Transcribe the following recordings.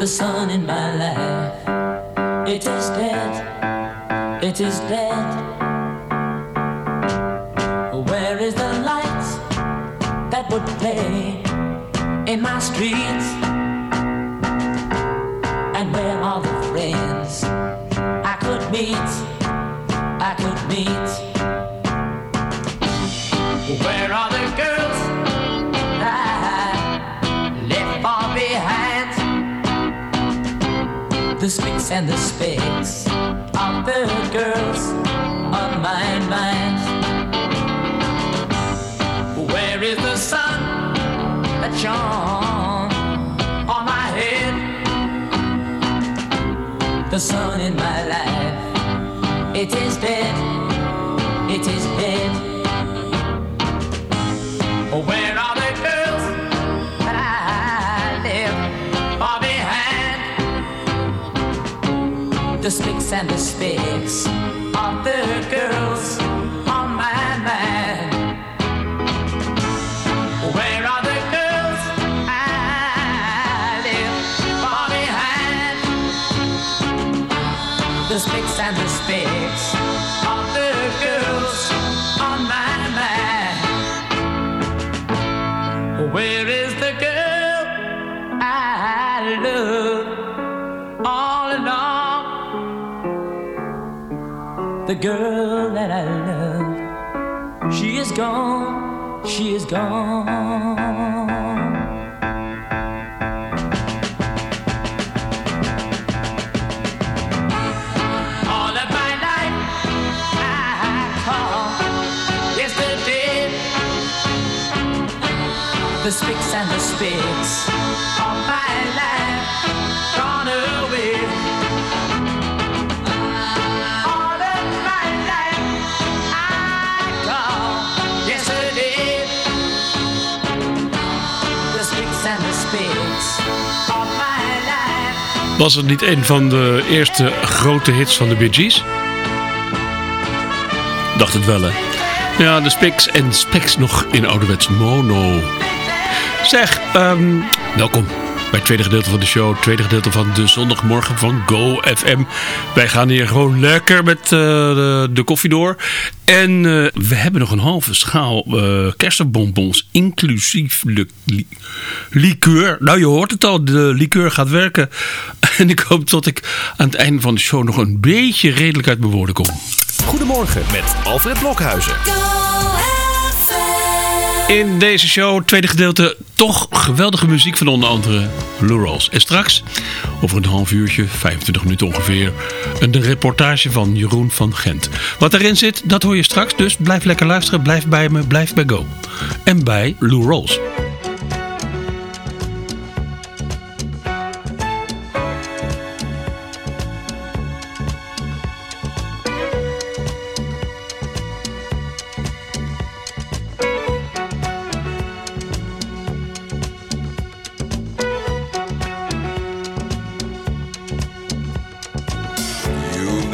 the sun in my life. It is dead, it is dead. Where is the light that would play in my streets? And where are the friends I could meet? I could meet. And the specks of the girls on my mind. Where is the sun that shone on my head? The sun in my life, it is dead, it is dead. The spicks and the specks girl that I love, she is gone, she is gone. All of my life I call yesterday the spicks and the spicks Was het niet een van de eerste grote hits van de Bee Gees? Dacht het wel, hè? Ja, de Spicks en Specs nog in ouderwets mono. Zeg, ehm, welkom bij het tweede gedeelte van de show. Het tweede gedeelte van de zondagmorgen van Go FM. Wij gaan hier gewoon lekker met eh, de, de koffie door. En eh, we hebben nog een halve schaal eh kersenbonbons, inclusief de li liqueur. Nou, je hoort het al, de liqueur gaat werken. En ik hoop dat ik aan het einde van de show nog een beetje redelijk uit mijn woorden kom. Goedemorgen met Alfred Blokhuizen. In deze show, tweede gedeelte, toch geweldige muziek van onder andere Lou Rawls. En straks, over een half uurtje, 25 minuten ongeveer, een reportage van Jeroen van Gent. Wat erin zit, dat hoor je straks, dus blijf lekker luisteren, blijf bij me, blijf bij Go. En bij Lou Rawls.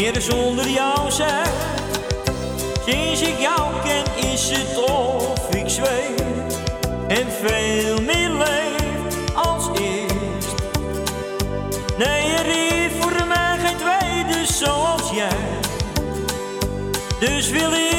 meer zonder jou zeg. Sinds ik jou ken is het of ik zweef en veel meer leef als eerst. Nee, er is voor mij geen tweede zoals jij. Dus wil ik.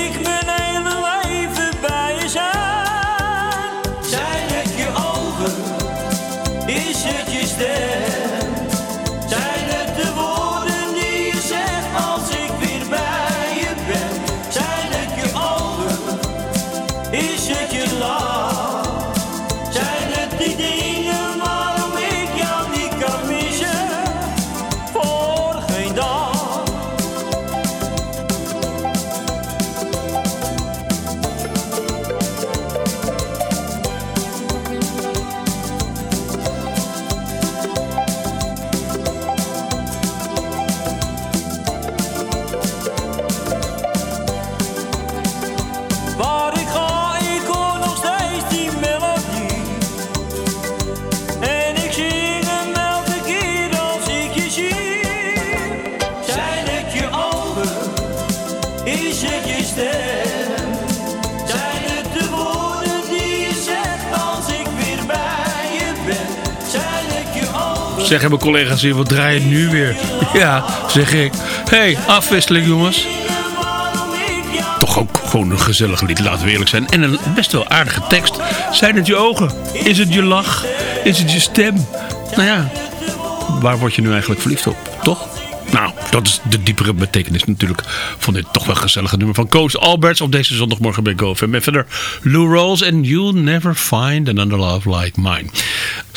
Zeggen mijn collega's hier, wat draai je nu weer? Ja, zeg ik. Hé, hey, afwisseling jongens. Toch ook gewoon een gezellig lied, laten we eerlijk zijn. En een best wel aardige tekst. Zijn het je ogen? Is het je lach? Is het je stem? Nou ja, waar word je nu eigenlijk verliefd op, toch? Nou, dat is de diepere betekenis natuurlijk van dit toch wel gezellige nummer van Coach Alberts op deze zondagmorgen bij GoFM. En verder Lou Rolls and You'll Never Find Another Love Like Mine.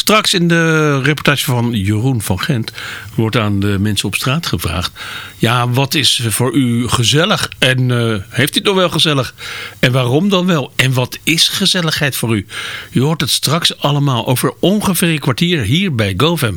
Straks in de reportage van Jeroen van Gent wordt aan de mensen op straat gevraagd. Ja, wat is voor u gezellig? En eh, heeft u het nog wel gezellig? En waarom dan wel? En wat is gezelligheid voor u? U hoort het straks allemaal over ongeveer een kwartier hier bij GoFam.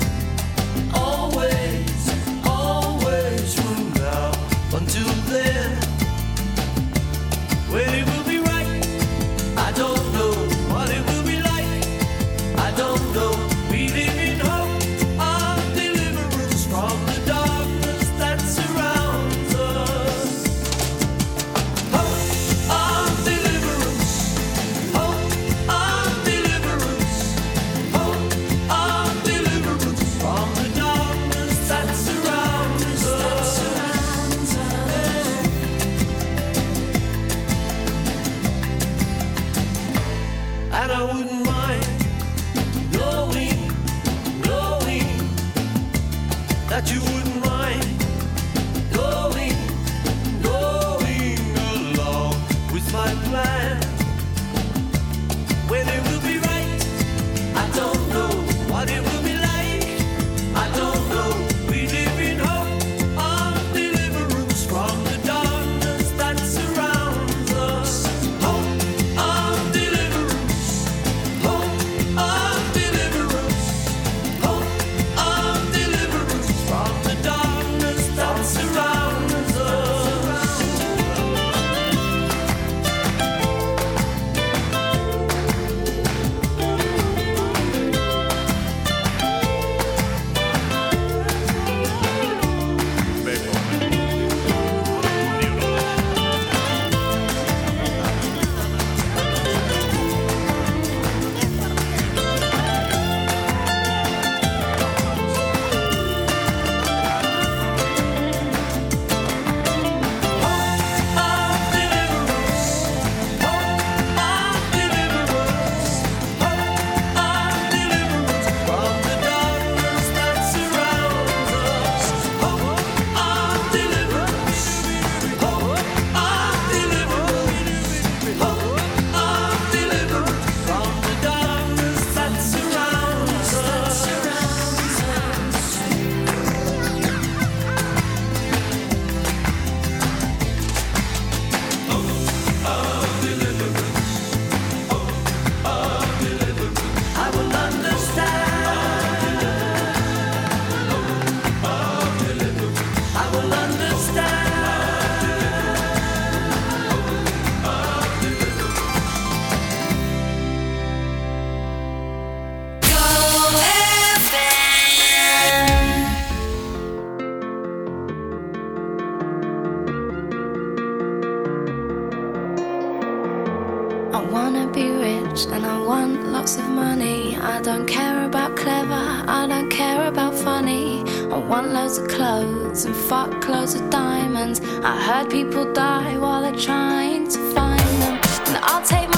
want lots of money. I don't care about clever, I don't care about funny. I want loads of clothes and fuck loads of diamonds. I heard people die while they're trying to find them. And I'll take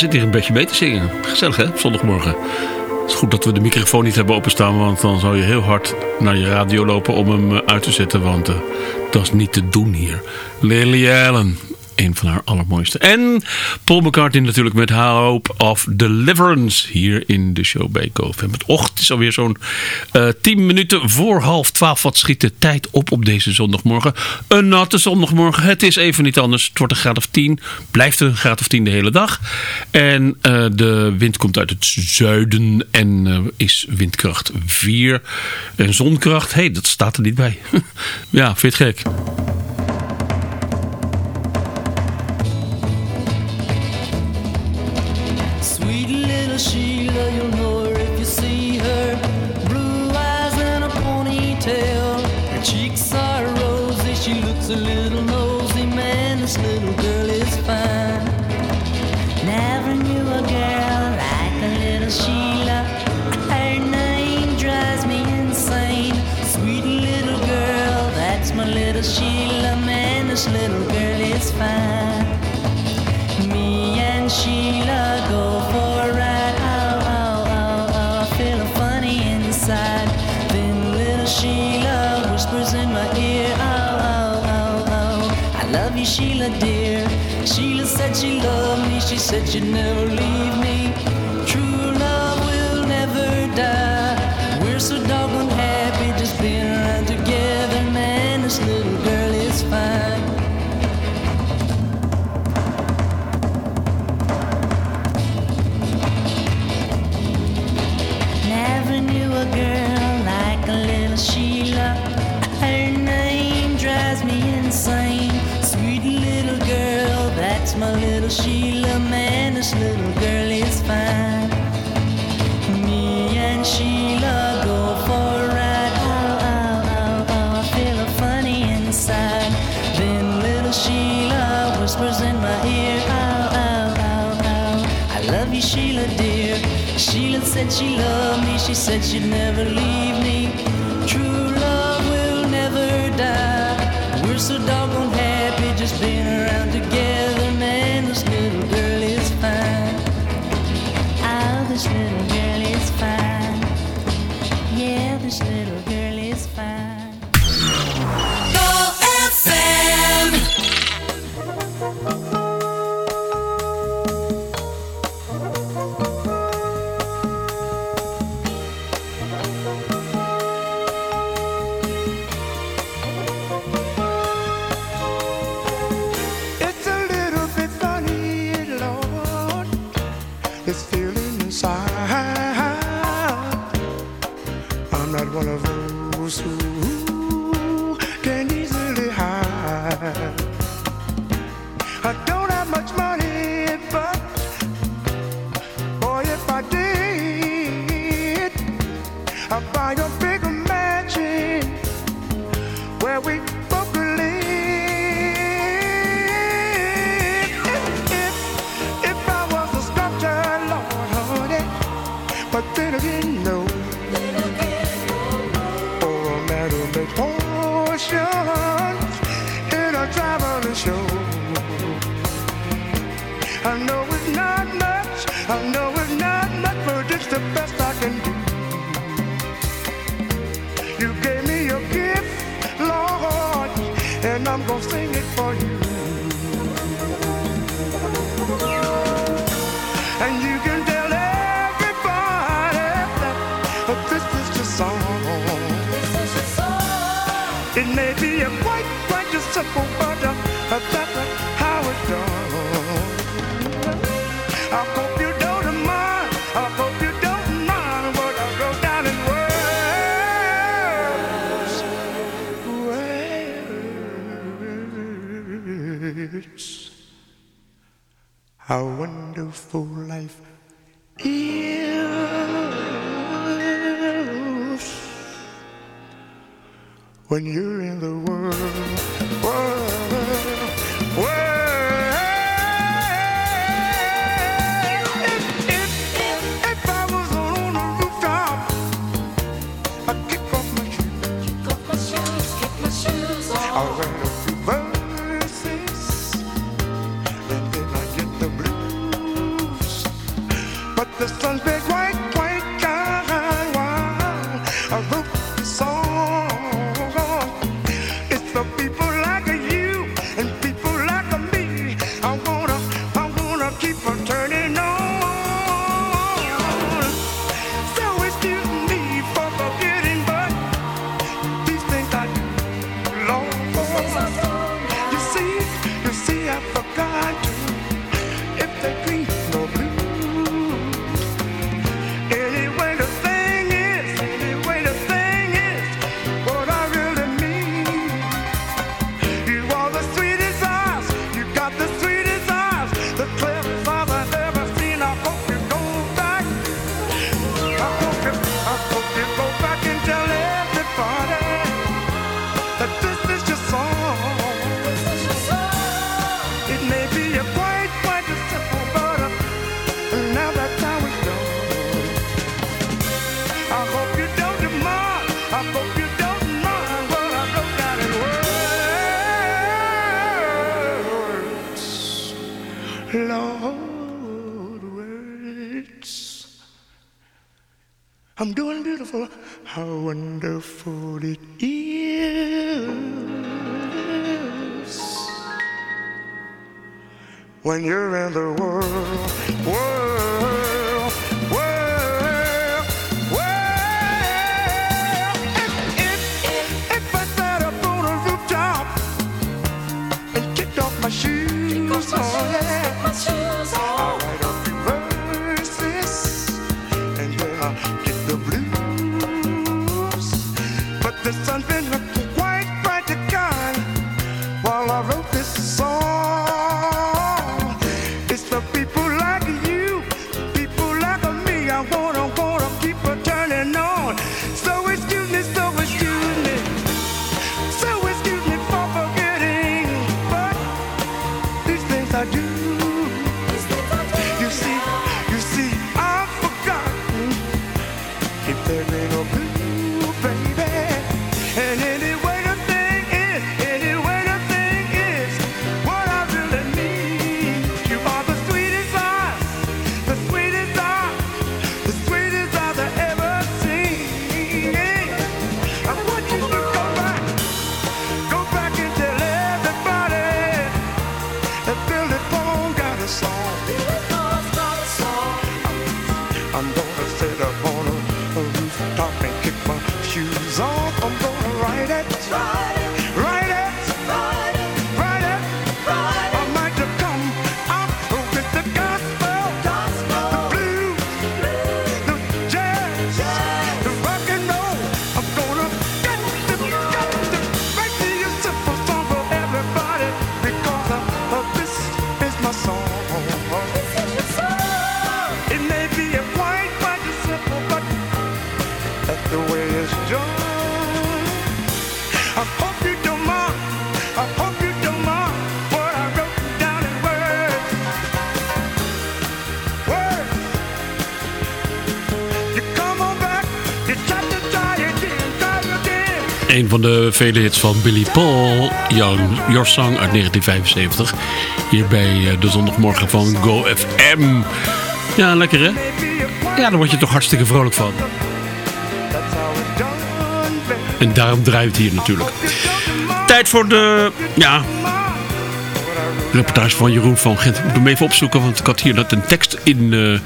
zit hier een beetje mee te zingen. Gezellig hè, zondagmorgen. Het is goed dat we de microfoon niet hebben openstaan, want dan zou je heel hard naar je radio lopen om hem eh, uit te zetten, want eh, dat is niet te doen hier. Lily Allen een van haar allermooiste. En Paul McCartney natuurlijk met Hope of Deliverance hier in de show bij GoFam. Het ocht is alweer zo'n eh, uh, 10 minuten voor half 12. Wat schiet de tijd op op deze zondagmorgen? Een natte zondagmorgen. Het is even niet anders. Het wordt een graad of 10. Blijft een graad of 10 de hele dag. En eh, de wind komt uit het zuiden en eh, is windkracht 4. En zonkracht, hé, hey, dat staat er niet bij. ja, vind je het gek? said you'd never leave. said she loved me, she said she'd never leave me. True love will never die. We're so doggone happy just being around together, man. This little girl is fine. Ah, this little girl. for life is when you're in the world. I'm doing beautiful. How wonderful it is when you're in the world. world. song, I'm gonna write it. Try it. Een van de vele hits van Billy Paul, Young, Your Song uit 1975. Hier bij eh, de zondagmorgen van Go FM. Ja, lekker hè? Ja, daar word je toch hartstikke vrolijk van. En daarom draait hier natuurlijk. Tijd voor de, ja, reportage van Jeroen van Gent. Ik moet hem even opzoeken, want ik had hier net een tekst in eh,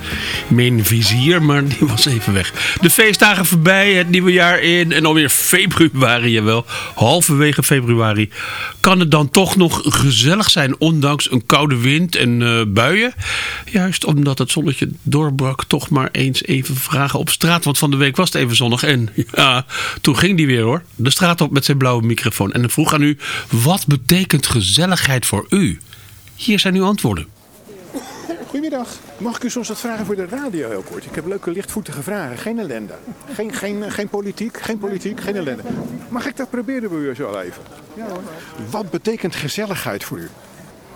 mijn vizier, maar die was even weg. De feestdagen voorbij, het nieuwe jaar in en alweer februari, jawel, halverwege februari. Kan het dan toch nog gezellig zijn, ondanks een koude wind en eh, buien? Juist omdat het zonnetje doorbrak, toch maar eens even vragen op straat. Want van de week was het even zonnig en ja, toen ging die weer hoor. De straat op met zijn blauwe microfoon. En vroeg aan u, wat betekent gezelligheid voor u? Hier zijn uw antwoorden. Goedemiddag. Mag ik u soms wat vragen voor de radio heel kort? Ik heb leuke lichtvoetige vragen. Geen ellende. Geen, geen, geen politiek, geen politiek, geen ellende. Mag ik dat proberen bij u zo al even? Ja hoor. Wat betekent gezelligheid voor u?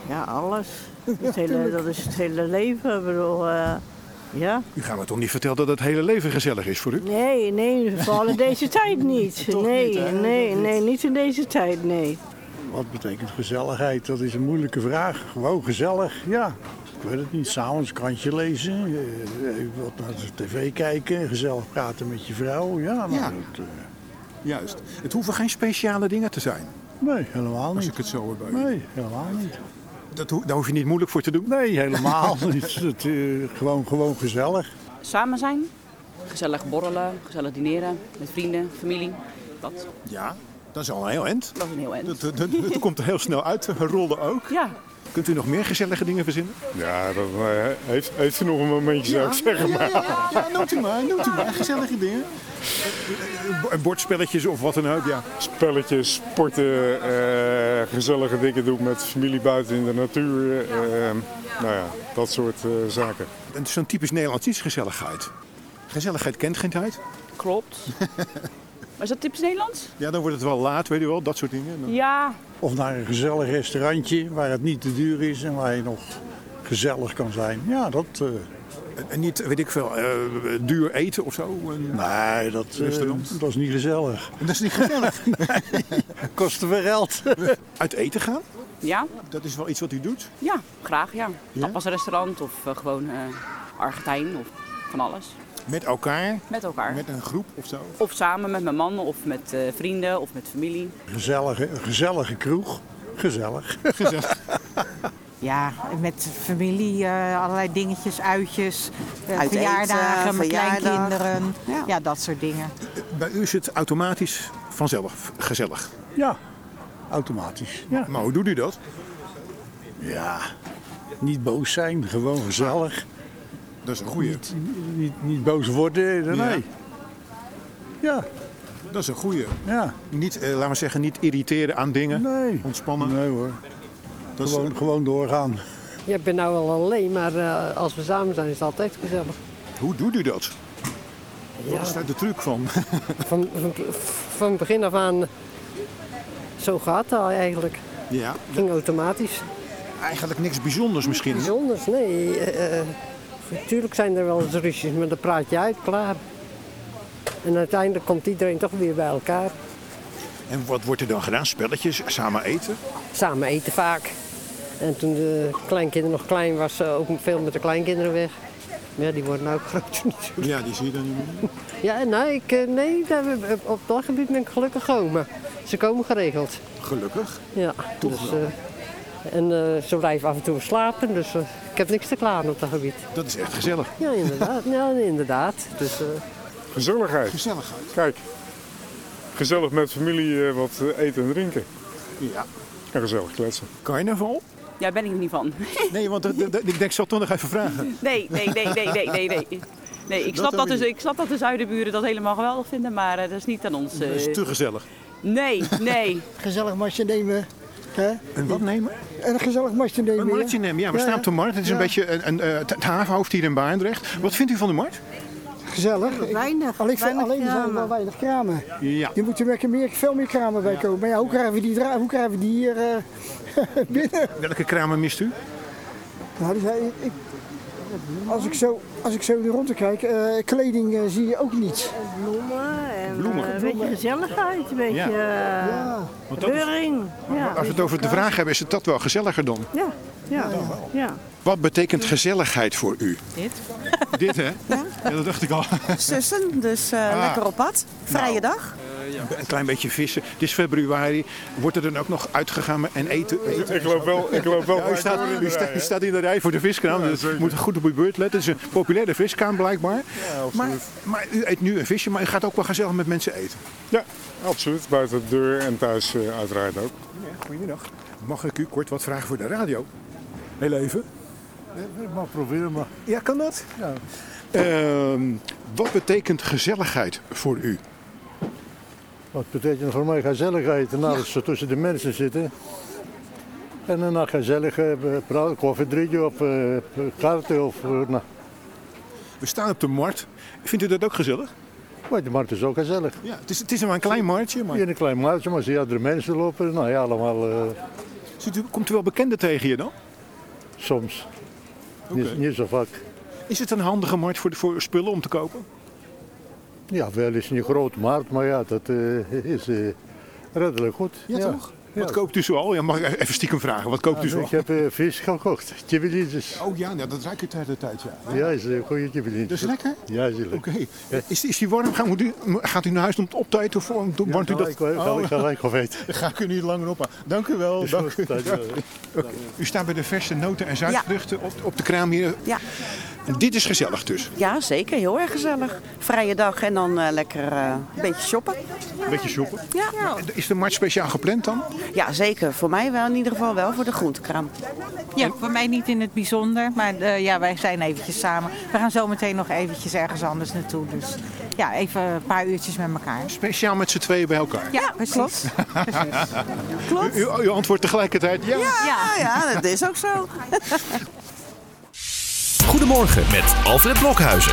Ja, alles. Het hele, dat is het hele leven. Ik bedoel, eh, ja. U gaat me toch niet vertellen dat het hele leven gezellig is voor u? Nee, nee, vooral in deze tijd niet. Nee, nee, nee, niet in deze tijd, nee. Wat betekent gezelligheid? Dat is een moeilijke vraag. Gewoon gezellig, ja. Ik weet het niet. S'avonds een krantje lezen, eh, even wat naar de tv kijken, gezellig praten met je vrouw. Ja, dat, eh, Juist. Het hoeven geen speciale dingen te zijn. nee, helemaal Als niet. ik het zo hoor bij u. Nee, helemaal niet. Dat ho- daar hoef je niet moeilijk voor te doen. Nee, helemaal niet. Het, eh, gewoon, gewoon gezellig. Samen zijn, gezellig borrelen, gezellig dineren met vrienden, familie. Dat, Ja, dat is al een heel eind. dat is een heel eind. Dat, dat, dat, dat komt er heel snel uit. Rollen ook. Ja, Kunt u nog meer gezellige dingen verzinnen? Ja, dat eh, heeft, heeft u nog een momentje, zou ik zeggen. Maar Ja, ja, ja, noemt u maar, noemt u maar. Gezellige dingen. Eh, eh, Bordspelletjes of wat dan ook, ja. spelletjes, sporten, eh, gezellige dingen doen met familie buiten in de natuur. nou ja, dat soort eh, zaken. Het is zo'n typisch Nederlands iets, gezelligheid. Gezelligheid kent geen tijd. klopt. Maar is dat typisch Nederlands? Ja, dan wordt het wel laat, weet u wel, dat soort dingen. Dan- Ja, Of naar een gezellig restaurantje waar het niet te duur is en waar je nog gezellig kan zijn. Ja, dat... eh, En niet, weet ik veel, eh, duur eten of zo. En- nee, dat, eh, dat is niet gezellig. Dat is niet gezellig. Kost te veel geld. Uit eten gaan, ja, dat is wel iets wat u doet. ja, graag ja. Ja? Tapasrestaurant of gewoon eh, Argentijn of van alles. Met elkaar, Met elkaar. met een groep of zo. Of samen met mijn man of met eh, vrienden of met familie. Gezellige, een gezellige kroeg. Gezellig. Ja, met familie, eh, allerlei dingetjes, uitjes, eh, Uit verjaardagen eten, met verjaardag. kleinkinderen. Ja. Ja. dat soort dingen. Bij u is het automatisch vanzelf gezellig. Ja, automatisch. Ja. Maar hoe doet u dat? ja, niet boos zijn, gewoon gezellig. Dat is een goeie. Niet, niet, niet boos worden, nee. Ja. Ja, Dat is een goeie. ja. Niet, eh, laten we zeggen, niet irriteren aan dingen. Nee. Ontspannen. Nee hoor. Dat is- Gewoon, gewoon doorgaan. Ja, ik ben nou wel alleen, maar eh, als we samen zijn is het altijd gezellig. Hoe doet u dat? Wat is daar de truc van? Van, van, van begin af aan, zo gaat het al eigenlijk. ja, Ging automatisch. eigenlijk niks bijzonders misschien. Bijzonders, nee. eh, eh, natuurlijk zijn er wel eens ruzies, maar dan praat je uit, klaar. En uiteindelijk komt iedereen toch weer bij elkaar. En wat wordt er dan gedaan? Spelletjes, samen eten? Samen eten vaak. En toen de kleinkinderen nog klein was, eh, ook veel met de kleinkinderen weg. Maar ja, die worden nou ook groot natuurlijk. Ja, die zie je dan niet meer. Ja, nee, ik, eh, nee daar, op dat gebied ben ik gelukkig gekomen. Ze komen geregeld. Gelukkig. Ja, dus, eh, en eh, ze blijven af en toe slapen, dus eh, ik heb niks te klagen op dat gebied. Dat is echt gezellig. Ja, inderdaad. ja, inderdaad. Dus, eh, Gezelligheid. Gezelligheid. Kijk, gezellig met familie wat eten en drinken. Ja. En gezellig kletsen. Carnaval? Ja, ben ik er niet van. Nee, want ik denk, ik zal toch nog even vragen. Nee, nee, nee, nee, nee, nee, nee. Nee, ik snap, dat, dus, ik snap dat de zuidenburen dat helemaal geweldig vinden, maar dat is niet aan ons. Dat is te gezellig. Nee, nee. Gezellig masje nemen. Hè? En wat nemen? En een gezellig masje nemen. Een marktje nemen. Ja, we Ja, staan op de markt. Het is een beetje een, een, eh, het havenhoofd hier in Baarndrecht. Wat vindt u van de markt? Gezellig. Ik- Weinig, Alleen, weinig alleen er zijn kramen. wel weinig kramen. Ja. Je moet er meer, veel meer kramen bij komen. Maar ja, hoe krijgen we die, hoe krijgen we die hier eh, binnen? Welke kramen mist u? Nou, zijn, ik, als, ik zo, als ik zo rond kijk, eh, kleding zie je ook niet. Bloemen bloemen. Een beetje gezelligheid, een beetje Ja. eh, reuring. Ja, Als we het over de vraag hebben, is het dat wel gezelliger dan? Ja, ja, ja. Wat betekent gezelligheid voor u? Dit. Dit, hè? Ja, dat dacht ik al. Sussen, dus eh, Ah. lekker op pad. Vrije Nou. dag. Een klein beetje vissen. Het is februari. Wordt er dan ook nog uitgegaan en eten? eten Ik loop wel- ik loop wel Ja, u, staat, staat, u in de rij voor de viskraam. dus u moet goed op uw beurt letten. Het is een populaire viskraam blijkbaar. maar, maar u eet nu een visje, maar u gaat ook wel gezellig met mensen eten. Ja, absoluut. Buiten de deur en thuis eh, uiteraard ook. Goedemiddag. Mag ik u kort wat vragen voor de radio? Heel even. Maar probeer maar. Ja, kan dat? Ehm, wat betekent gezelligheid voor u? Wat betekent voor mij gezelligheid? Dat ze tussen de mensen zitten. En daarna gezellig eh, praten, koffie drinken of eh, kaarten of... eh, nou. We staan op de markt. Vindt u dat ook gezellig? Maar de markt is ook gezellig. Ja, het is, het is maar een klein marktje. Maar... Hier een klein marktje, maar zie je andere mensen lopen. Nou ja, allemaal... Ziet u, komt u wel bekenden tegen je dan? soms. Niet zo vaak. Is het een handige markt voor, voor spullen om te kopen? Ja, wel is niet een grote markt, maar ja, dat eh, is eh, redelijk goed. Ja, toch? Wat koopt u zoal? Ja, mag ik even stiekem vragen. Wat koopt u zoal? ik heb eh, vis gekocht, kibbelinjes. Oh ja, nou, dat ruik ik de tijd, ja. Ja, is een goede. Dat is lekker? Ja, is lekker. Oké. Is, is die warm? Gaat, moet u, gaat u naar huis om het op te eten of om- u dat? gelijk, wel, gelijk, gelijk of eten. Dan ga ik u niet langer op. Dank u wel. Is Dank. U staat bij de verse noten en zuidvruchten op, op de kraam hier. Ja. En dit is gezellig dus. Ja, zeker. Heel erg gezellig. Vrije dag en dan eh, lekker eh, een beetje shoppen. Een beetje shoppen. Ja. Is de markt speciaal gepland dan? ja, zeker. Voor mij wel in ieder geval wel voor de groentekraam. Ja, voor mij niet in het bijzonder, maar eh, ja, wij zijn eventjes samen. We gaan zo meteen nog eventjes ergens anders naartoe. Dus ja, even een paar uurtjes met elkaar. Speciaal met z'n tweeën bij elkaar. Ja, precies. Klopt. U, u, u antwoordt tegelijkertijd ja. Ja, ja, dat is ook zo. Goedemorgen met Alfred Blokhuizen.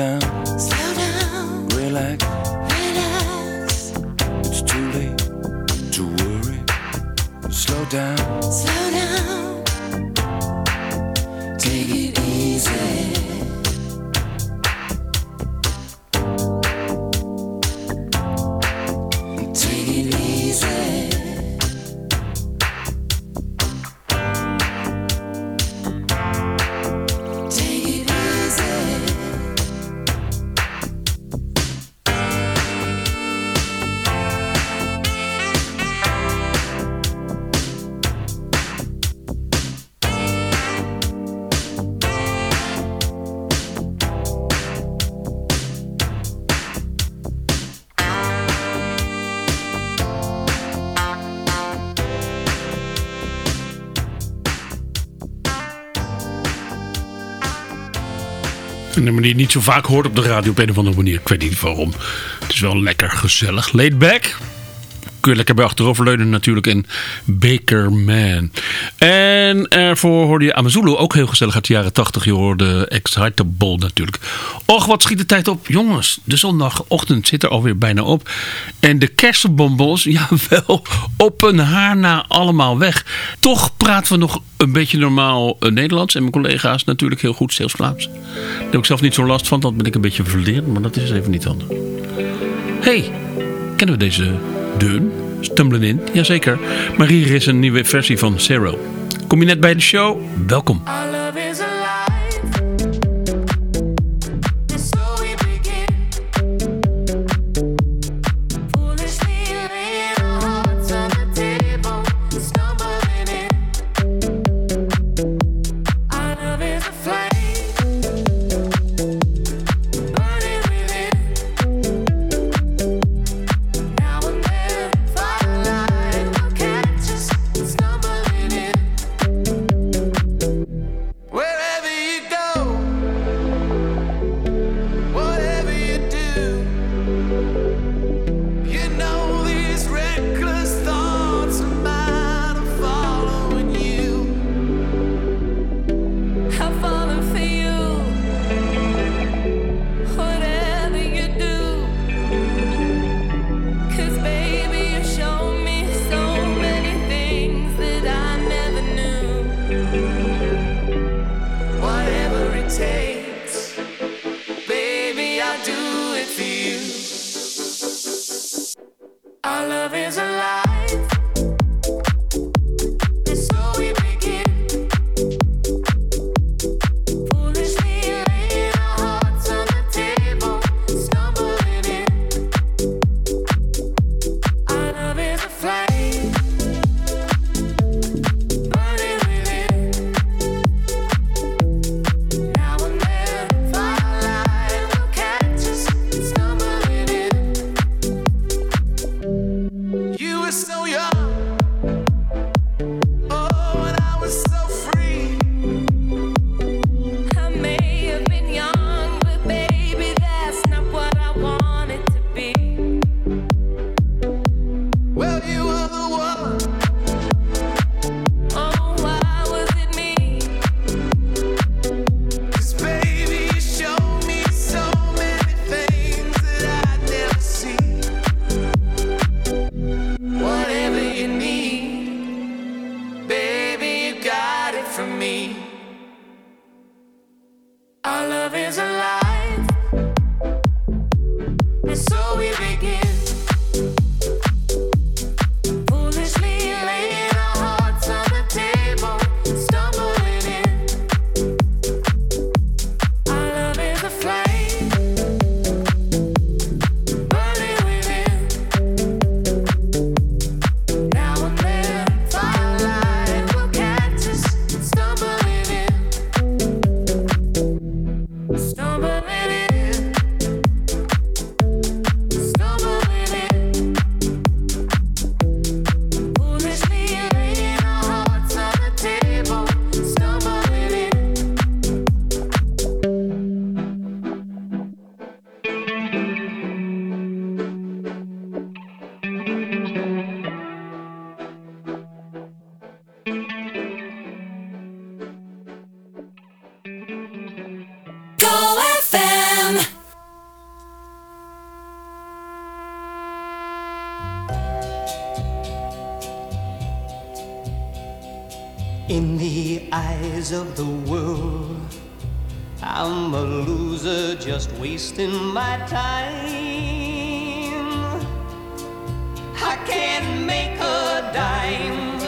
down. Die je niet zo vaak hoort op de radio op een of andere manier. Ik weet niet waarom. Het is wel lekker gezellig. Laid back. Kun je lekker bij achteroverleunen natuurlijk in Baker Man. En ervoor hoorde je Amazulu, ook heel gezellig uit de jaren 80. Je hoorde Excitable natuurlijk. Och, wat schiet de tijd op. Jongens, de zondagochtend zit er alweer bijna op. En de kersenbonbons, jawel, op een haar na allemaal weg. Toch praten we nog een beetje normaal eh, Nederlands. En mijn collega's natuurlijk heel goed Zeeuws-Vlaams. Daar heb ik zelf niet zo last van. Dat ben ik een beetje verleerd, maar dat is even niet anders. hey, kennen we deze deun? Stumblen in, jazeker. Maar hier is een nieuwe versie van Zero. Kom je net bij de show? Welkom. I'm a loser just wasting my time. I can't make a dime.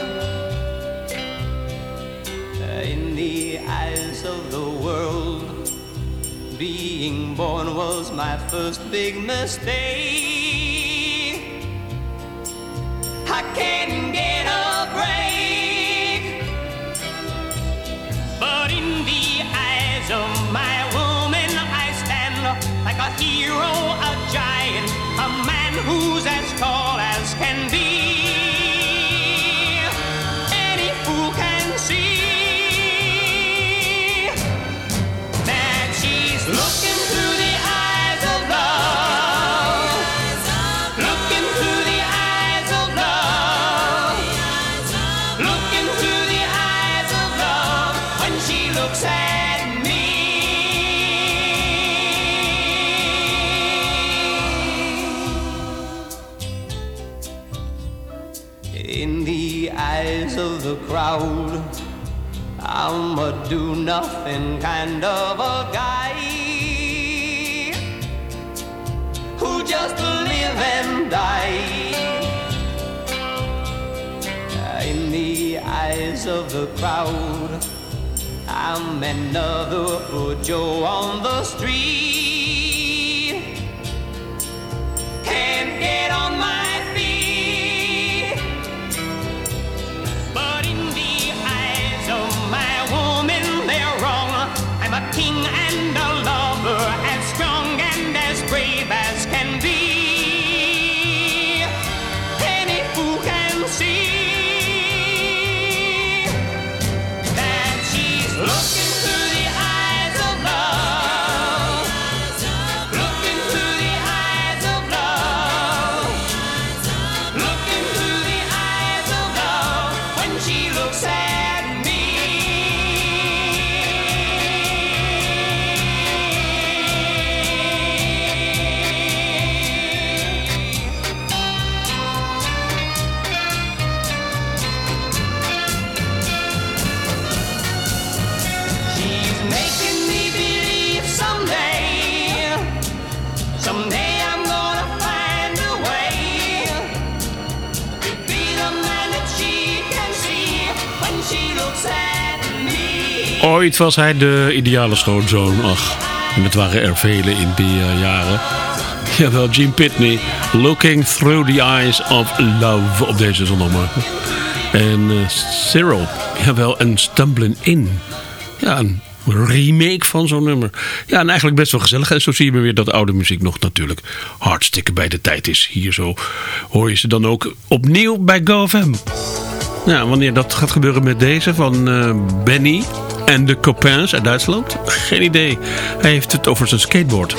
In the eyes of the world, being born was my first big mistake. Hero, a giant, a man who's as tall as can be. Nothing kind of a guy who just live and die. In the eyes of the crowd, I'm another poor Joe on the street. 亲爱 Ooit was hij de ideale schoonzoon. Ach, en het waren er vele in die eh, jaren. Jawel, Gene Pitney. Looking Through the Eyes of Love op deze zondagmorgen. En eh, Cyril. Jawel, een Stumbling In. Ja, een remake van zo'n nummer. Ja, en eigenlijk best wel gezellig. En zo zie je weer dat oude muziek nog natuurlijk hartstikke bij de tijd is. Hier zo hoor je ze dan ook opnieuw bij GoFM. Ja, wanneer dat gaat gebeuren met deze van eh, Benny en de Copains uit Duitsland? Geen idee. Hij heeft het over zijn skateboard.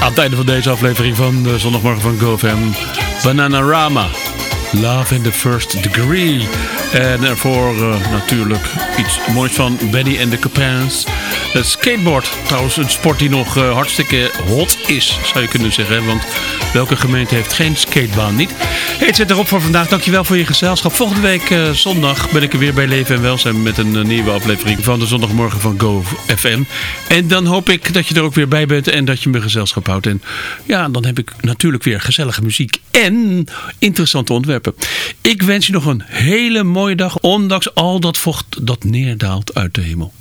Aan het einde van deze aflevering van de Zondagmorgen van GoFam. Bananarama. Love in the First Degree. En ervoor eh, natuurlijk iets moois van Benny en de Capins. skateboard, trouwens een sport die nog eh, hartstikke hot is, zou je kunnen zeggen. Want Welke gemeente heeft geen skatebaan niet? Het zit erop voor vandaag. Dankjewel voor je gezelschap. Volgende week eh, zondag ben ik er weer bij Leven en Welzijn met een eh, nieuwe aflevering van de zondagmorgen van GoFM. En dan hoop ik dat je er ook weer bij bent en dat je me gezelschap houdt. En ja, dan heb ik natuurlijk weer gezellige muziek en interessante ontwerpen. Ik wens je nog een hele mooie dag, ondanks al dat vocht dat neerdaalt uit de hemel.